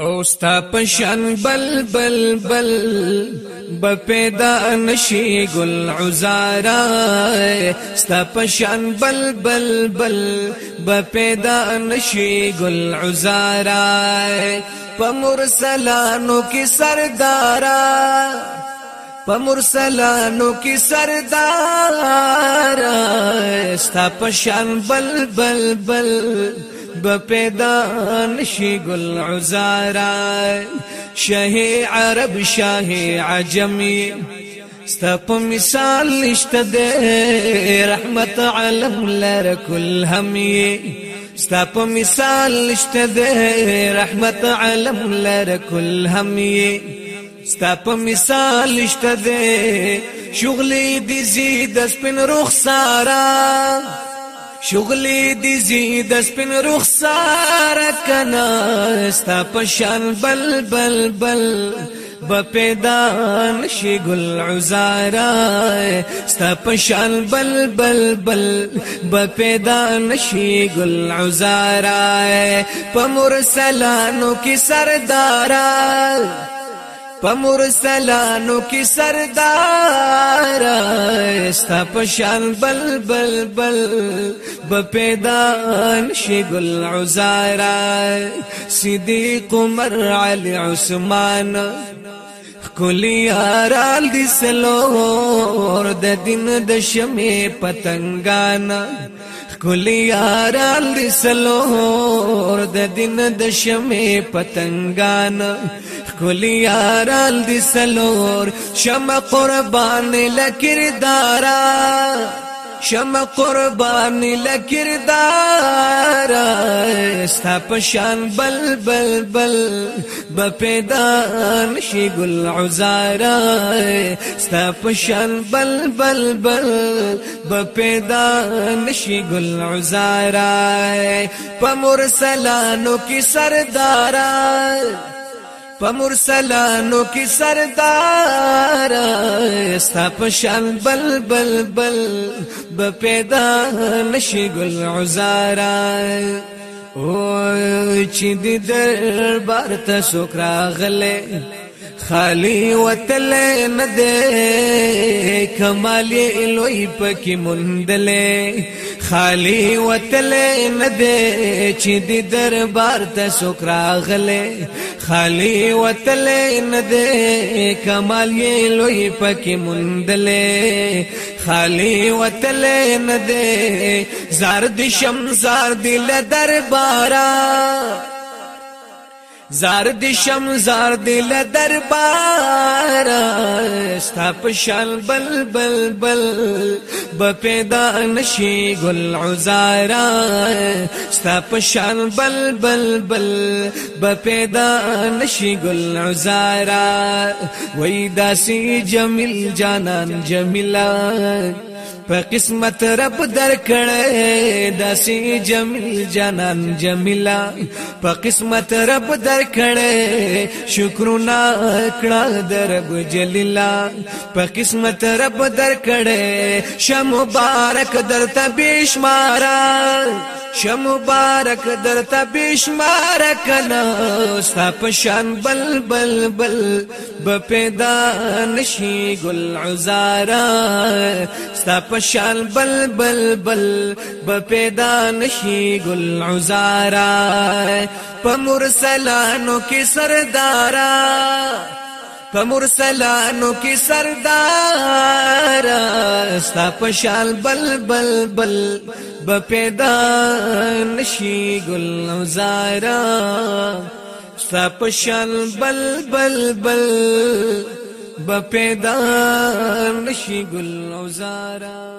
او ستا پشان بل بل بل به پیدا نشي ګل عزارا ستا پشان بل بل بل به پیدا نشي ګل عزارا پمرسلانو کې سردارا پمرسلانو کی سردار ستا پشان بل بل بل بپیدان شی گل عزارا شہ عرب شاہ ستپ مثال دے رحمت علم رقل ہم حمی مثال نشت دے رحمت الحمل رقل ہم مثال نشت دے شغلی دیزی دس بن رخ سارا شغلې دي زی د سپین رخسار کنا ستا پشان بل بل بل بپیدان شي ګل عزارا ستا پشان بل بل بل بپیدان شي ګل عزارا په مرسلانو کې سردارا په مرسلانو کې سردار استا په شان بل بل بل په پیدان شګل عزارا صدیق عمر علی عثمان کلی آرال دی سلو دن دش شمی پتنگانا دی رال دسو ہو دن دش شمی پتنگانا آرال دی سلور شمپور قربان لکردارا شم قربان لکردار ستا پشان بل بل بل بپیدان شی گل ستا پشان بل بل بل بپیدان شی گل عزار پمور سلانوں کی سردار په مرسلانو کې سردار استا په شان بل بل بل به پیدا نشي ګل عزارا او چې د دربار ته شکر غلې خالی وتل نه دې کمال لوی پکې مندلې خالی وتل نه دې چې د دربار ته سکرا غلې خالی وتل نه دې کمال لوی پکې مندلې خالی وتل نه دې زار دي شمزار دل دربارا زار زار دل دربار ست شال بل بل بل بپ دان شی گل عزارا زار ستپ شال بل بل بل بپے دان شی گل عزارا زار داسی جمل جانا جملا په قسمت رب درکړې داسې جمیل جانان جمیلا په قسمت رب درکړې شکرنا کړه درب جلیلا په قسمت رب درکړې شمبارک درته بشمارا شه مبارک درته بشمار کنا ستا پشان بل بل بل به پیدا نشي ګل عزارا ستا پشان بل بل بل به پیدا نشي ګل عزارا په مرسلانو کې سردارا په مرسلانو کې سردار ستا په شال بل بل بل به پیدا نشي ګل زارا ستا پشان بل بل بل به پیدا نشي ګل زارا